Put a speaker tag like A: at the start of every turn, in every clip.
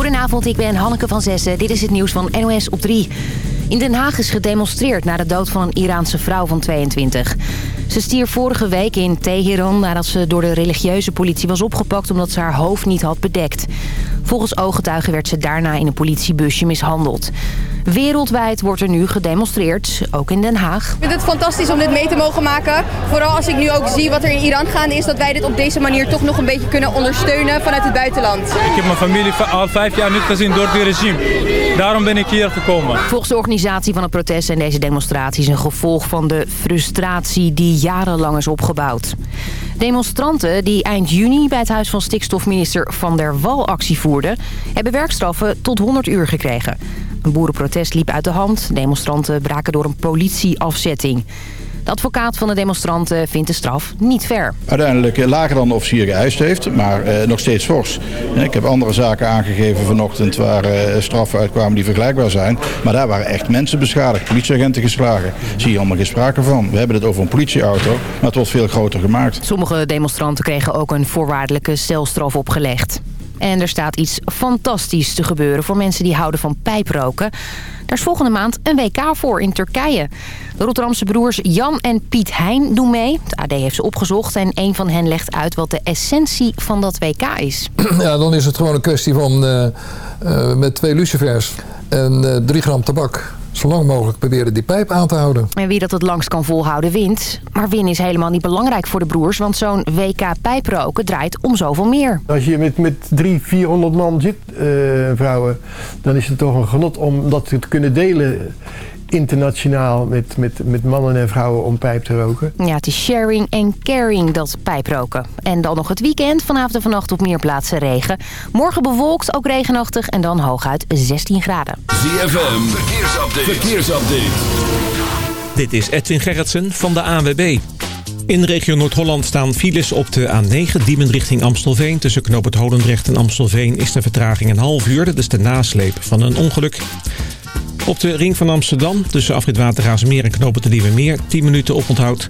A: Goedenavond, ik ben Hanneke van Zessen. Dit is het nieuws van NOS op 3. In Den Haag is gedemonstreerd na de dood van een Iraanse vrouw van 22. Ze stierf vorige week in Teheran nadat ze door de religieuze politie was opgepakt... omdat ze haar hoofd niet had bedekt. Volgens ooggetuigen werd ze daarna in een politiebusje mishandeld. Wereldwijd wordt er nu gedemonstreerd, ook in Den Haag.
B: Ik vind het fantastisch om dit mee te mogen maken. Vooral als ik nu ook zie wat er in Iran gaande is... dat wij dit op deze manier toch nog een beetje kunnen ondersteunen vanuit het buitenland.
C: Ik heb mijn familie al vijf jaar niet gezien door het regime. Daarom ben ik hier gekomen.
A: Volgens de organisatie van het protest zijn deze demonstraties een gevolg van de frustratie die jarenlang is opgebouwd. Demonstranten die eind juni bij het huis van stikstofminister Van der Wal actie voerden... hebben werkstraffen tot 100 uur gekregen. Een boerenprotest liep uit de hand. Demonstranten braken door een politieafzetting. De advocaat van de demonstranten vindt de straf niet fair.
D: Uiteindelijk eh, lager dan de officier geëist heeft, maar eh, nog steeds fors. Ik heb andere zaken aangegeven vanochtend waar eh, straffen uitkwamen die vergelijkbaar zijn. Maar daar waren echt mensen beschadigd, politieagenten geslagen. Zie je allemaal geen sprake van. We hebben het over een politieauto, maar het wordt veel groter gemaakt.
A: Sommige demonstranten kregen ook een voorwaardelijke celstraf opgelegd. En er staat iets fantastisch te gebeuren voor mensen die houden van pijproken. Daar is volgende maand een WK voor in Turkije. De Rotterdamse broers Jan en Piet Hein doen mee. Het AD heeft ze opgezocht en een van hen legt uit wat de essentie van dat WK is.
E: Ja, dan is het gewoon een kwestie van uh, uh, met twee lucifers en uh, drie gram tabak zo lang mogelijk proberen die pijp aan te houden.
A: En wie dat het langst kan volhouden wint. Maar winnen is helemaal niet belangrijk voor de broers... want zo'n WK pijproken draait om zoveel meer.
F: Als je met, met 300, 400 man zit, uh, vrouwen... dan is het toch een genot om dat te kunnen delen internationaal met, met, met mannen en vrouwen om pijp te roken.
A: Ja, het is sharing en caring dat pijproken. En dan nog het weekend. Vanavond en vannacht op meer plaatsen regen. Morgen bewolkt, ook regenachtig en dan hooguit 16 graden.
G: ZFM, verkeersupdate. verkeersupdate.
H: Dit is Edwin Gerritsen van de ANWB. In de regio Noord-Holland staan files op de A9, Diemen richting Amstelveen. Tussen Knoop het Holendrecht en Amstelveen is de vertraging een half uur. Dat is de nasleep van een ongeluk. Op de ring van Amsterdam tussen afrit Watergaasmeer en Knopen de Nieuwe Meer 10 minuten oponthoud.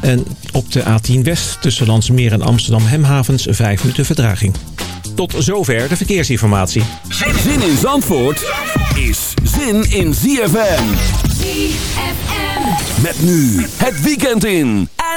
H: En op de A10 West tussen Landsmeer en Amsterdam Hemhavens 5 minuten vertraging. Tot zover de verkeersinformatie.
G: Zin in Zandvoort is zin in ZFM.
I: ZFM.
G: Met nu het weekend in.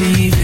J: see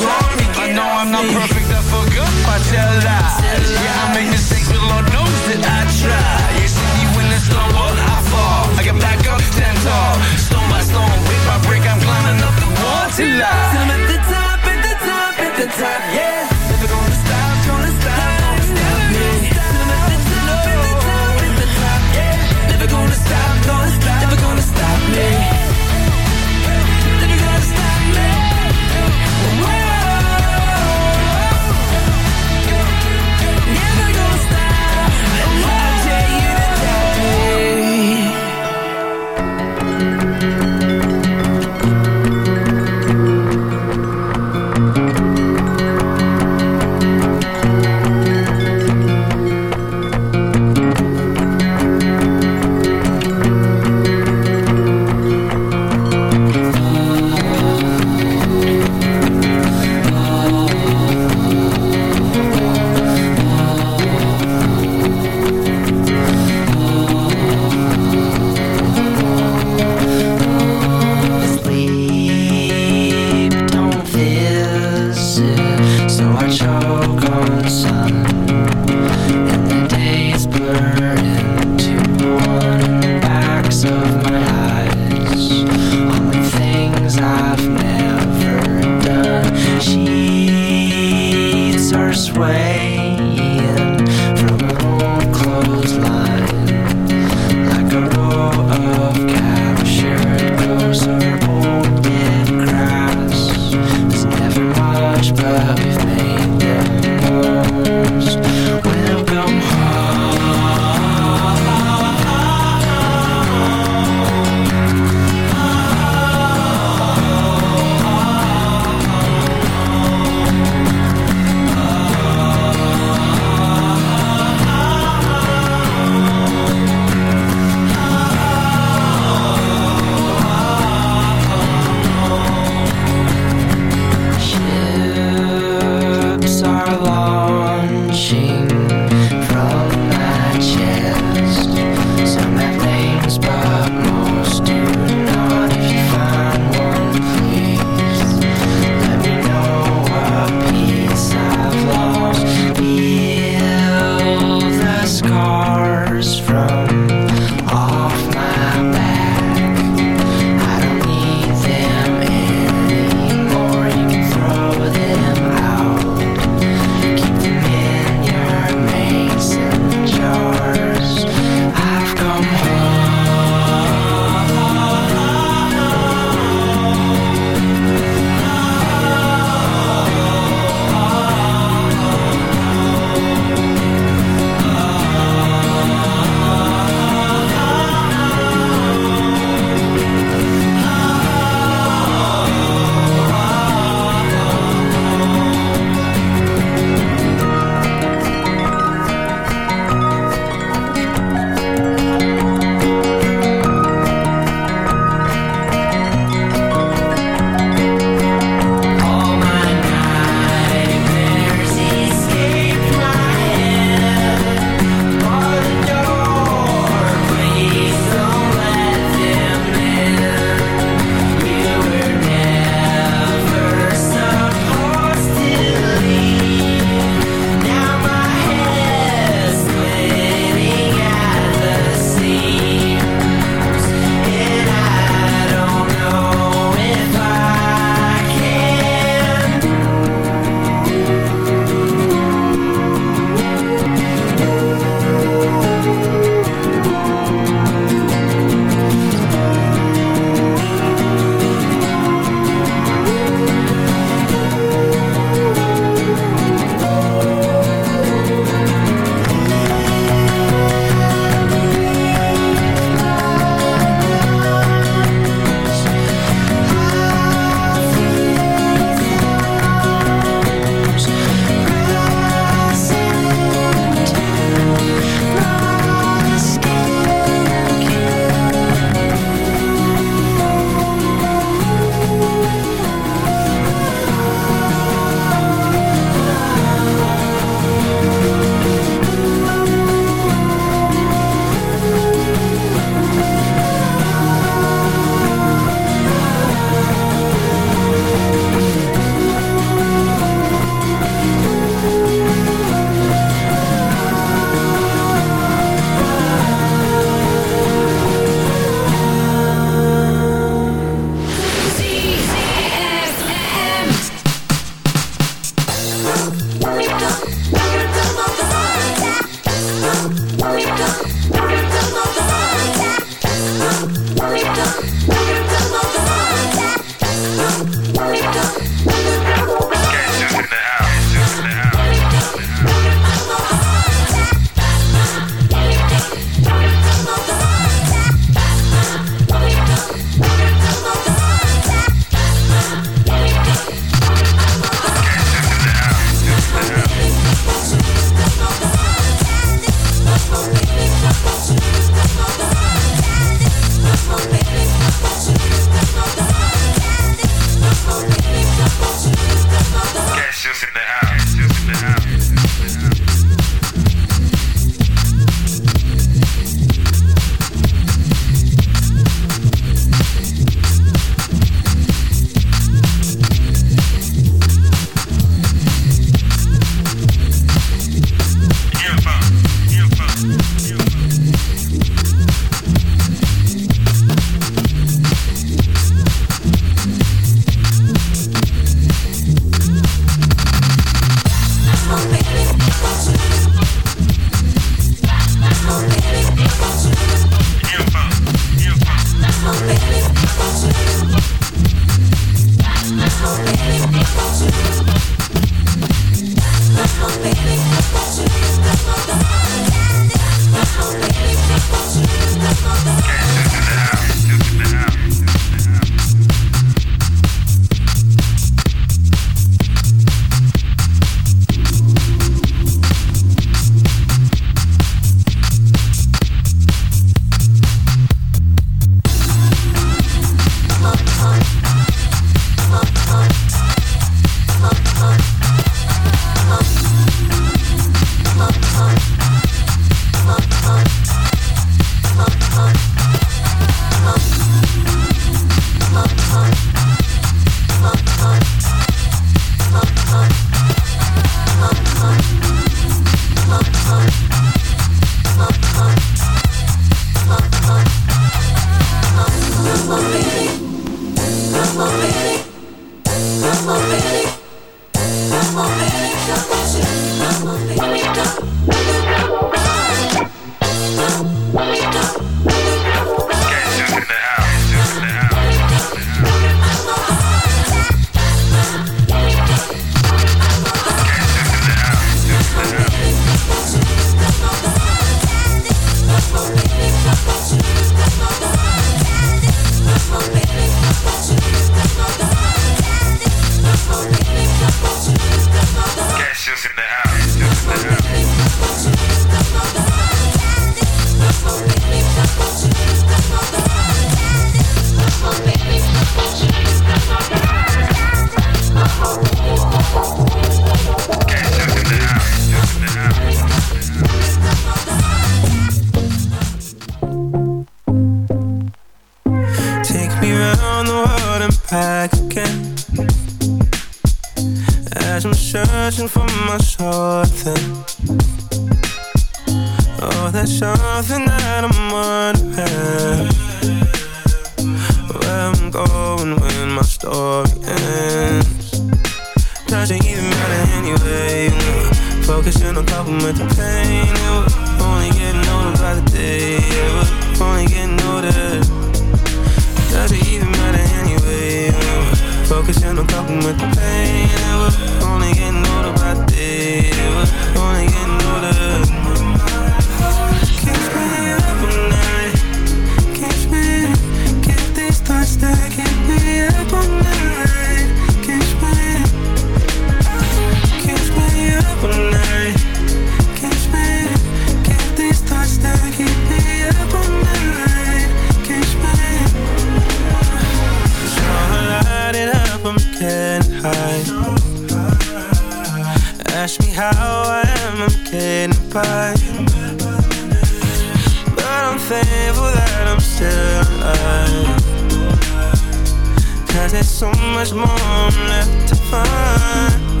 J: much more I'm left to
K: find.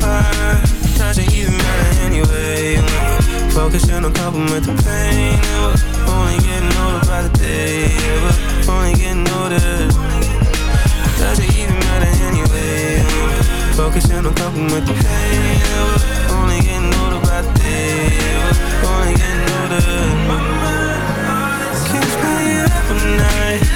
K: Does it even matter anyway. Focusing on coping with the pain. Yeah, Only getting older by the day. Yeah, Only getting older. Does it even matter anyway. Focusing on coping with the pain. Yeah, Only getting older by the day. Yeah, Only getting older. My mind Keeps me up at night.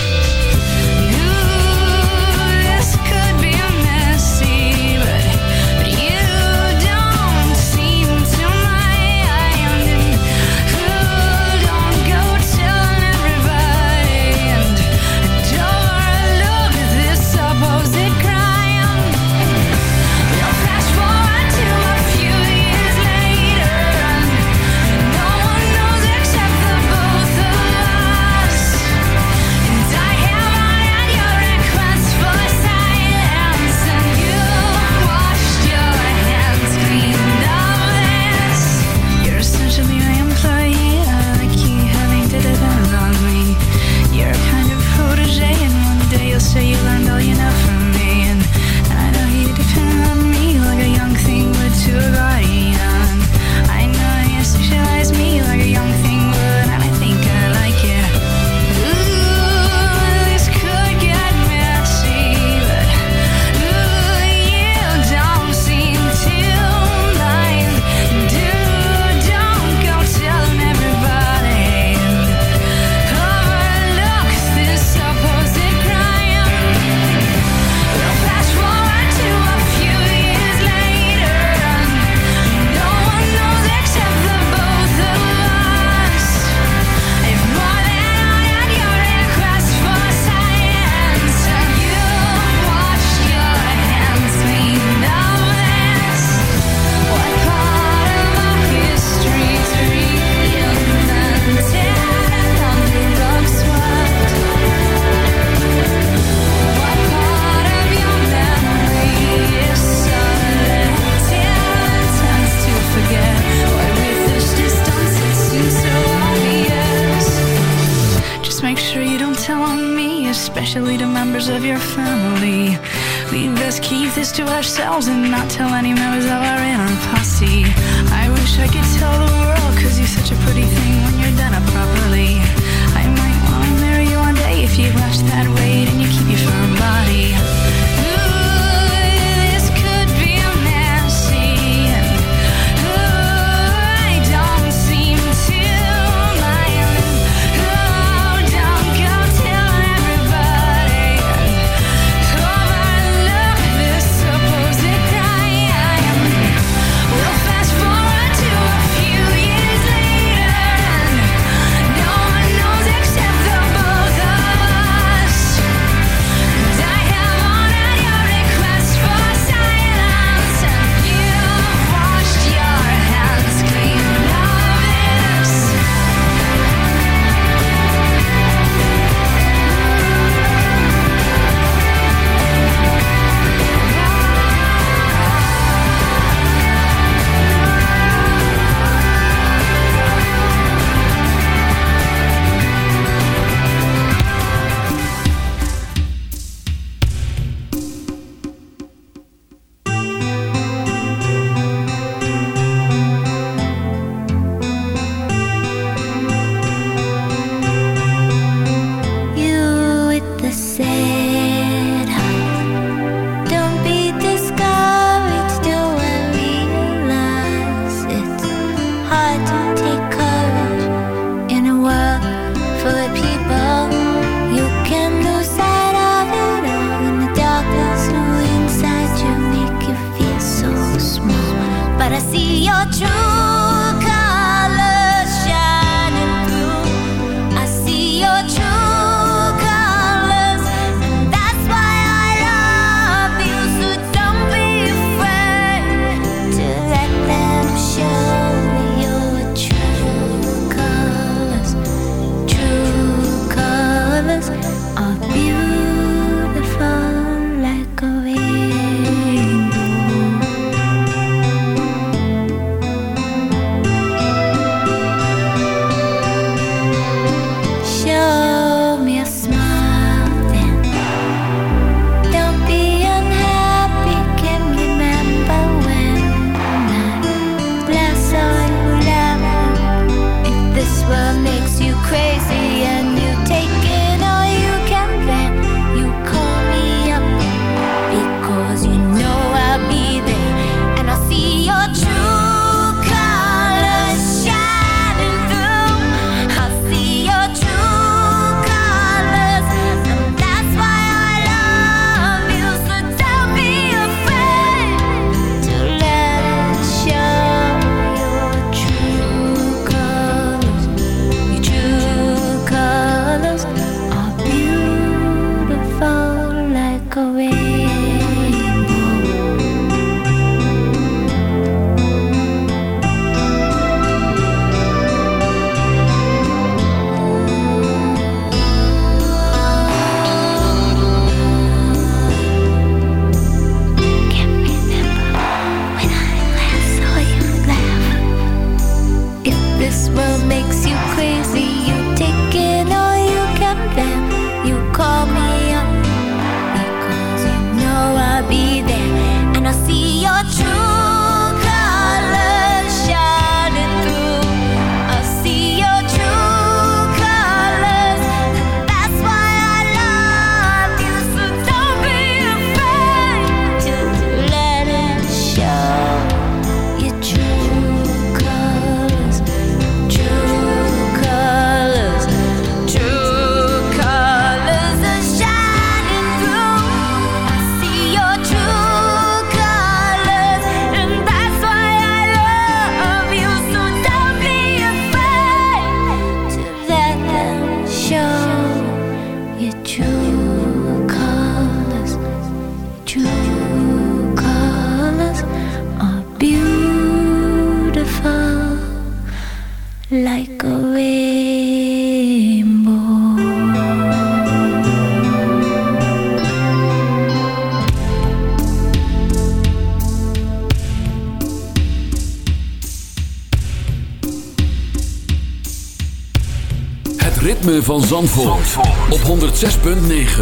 G: 106.9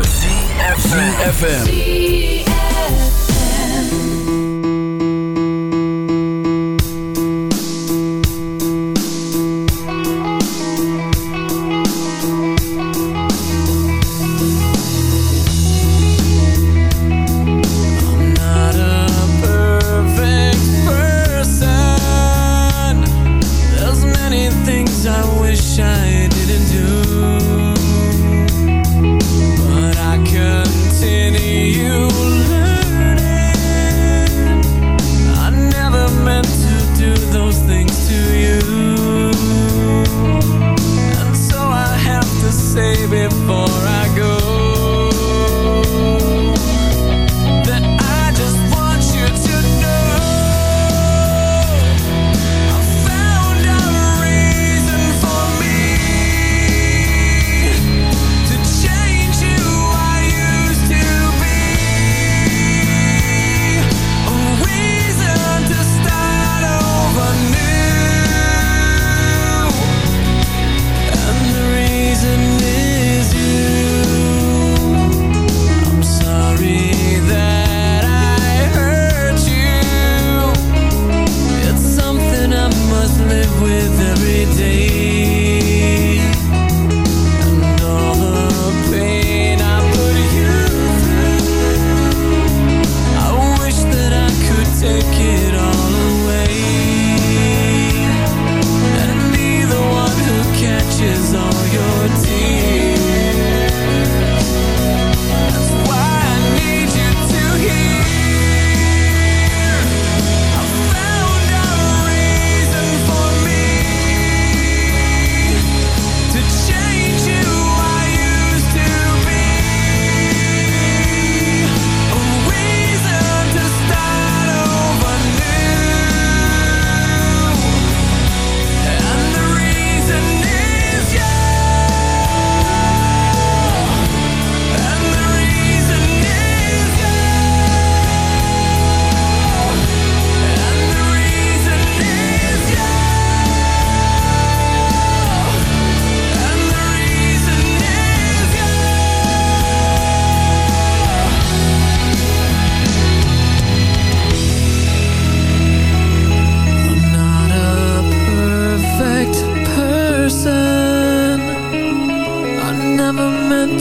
G: FM.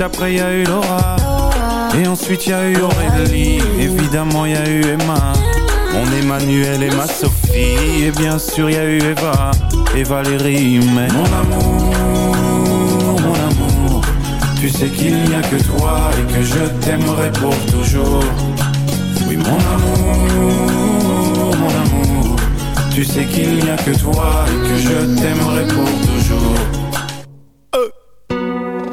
L: après y a eu Laura. Et ensuite y a eu Aurélie, évidemment y a eu Emma. Mon Emmanuel et ma Sophie, et bien sûr y a eu Eva et Valérie. Mais mon amour, mon amour, tu sais qu'il n'y a que toi et que je t'aimerai pour toujours. Oui mon amour, mon amour, tu sais qu'il n'y a que toi et que je t'aimerai pour toujours.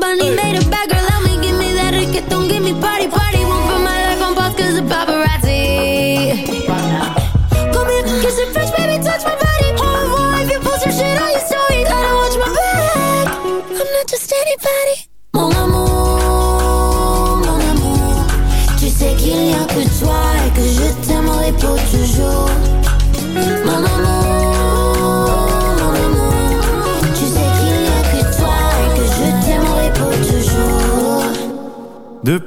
M: Bunny. man.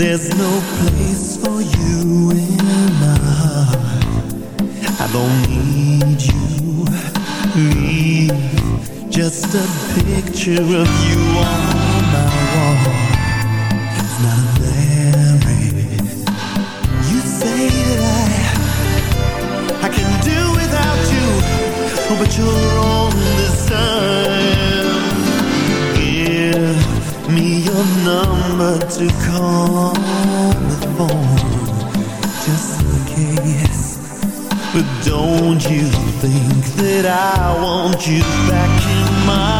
N: There's no place for you in my heart. I don't need you. Leave just a picture of you on my wall. It's not buried You say that I I can do without you But you're only number to call the phone Just in case. But don't you think that I want you back in my